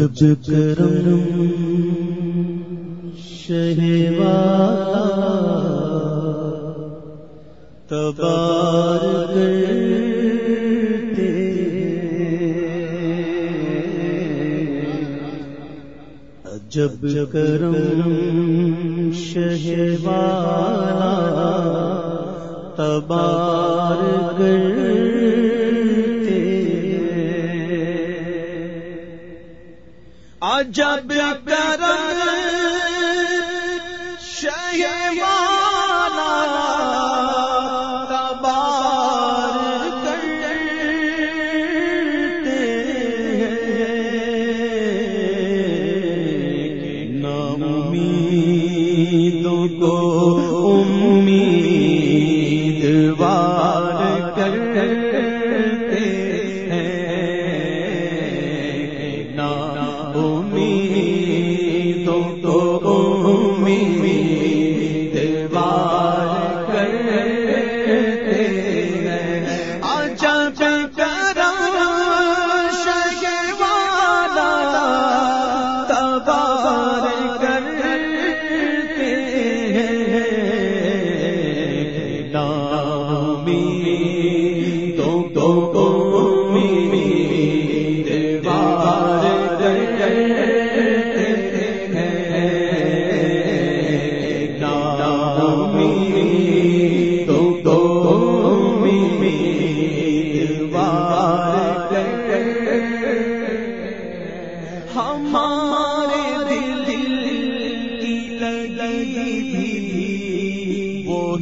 جب کرم شہوا تبار کرتے جب کرم شہوا تبار کرتے جب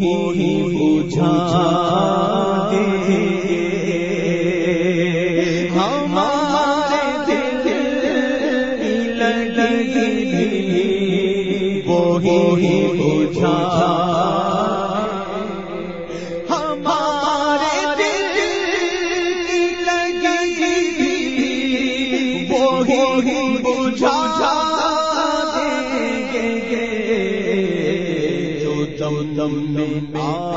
ہی بوجھا گے ہمارے دل ہی بوجھا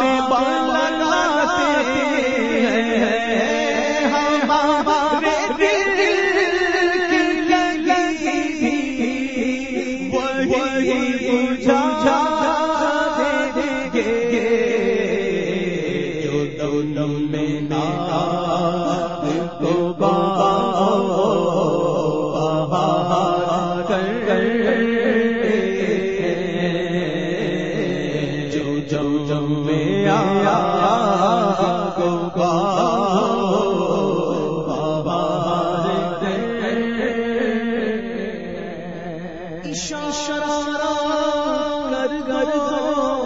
بابا لگاتے ہیں۔ ہم بابا رے اشارہ کر کر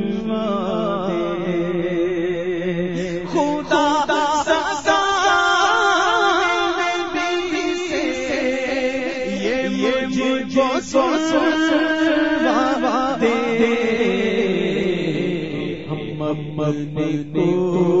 کو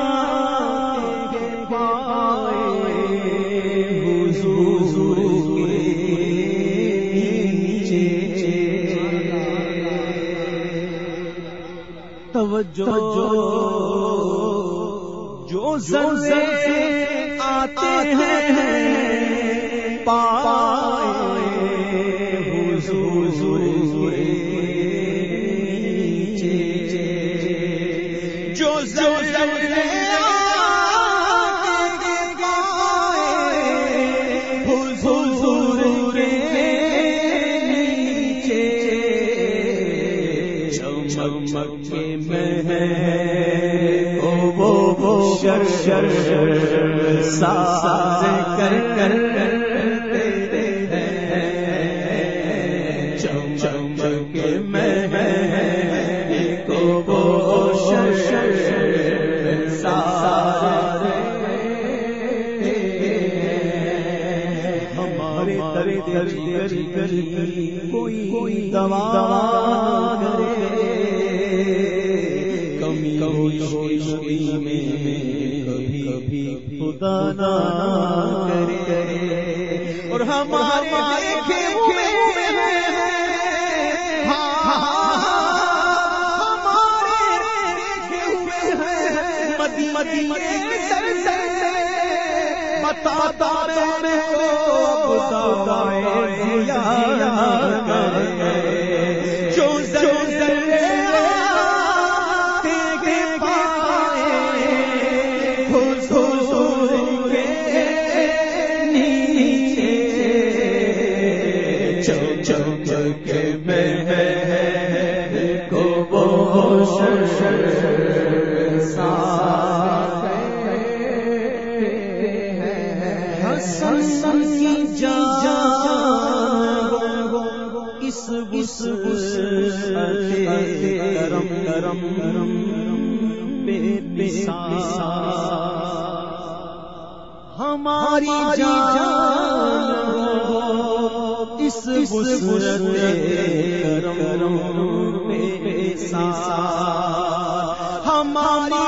جو زر سے آتے ہیں پائے حضور جو چمک میں وہ وہ شر شر ساز کر کر چم چمک میں کو وہ شر شر ساز ہمارے تری کوئی کوئی دوا کرے۔ کمی میں کبھی کبھی خدا نہ کرے۔ اور ہمارے دیکھے ہوئے مدی میں کے میں کو وہ کی جان اس بس بس کرم کرم کرم بے ہماری جان کرم کرم بے ہماری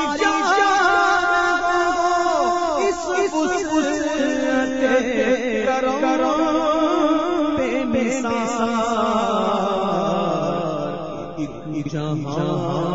جہاں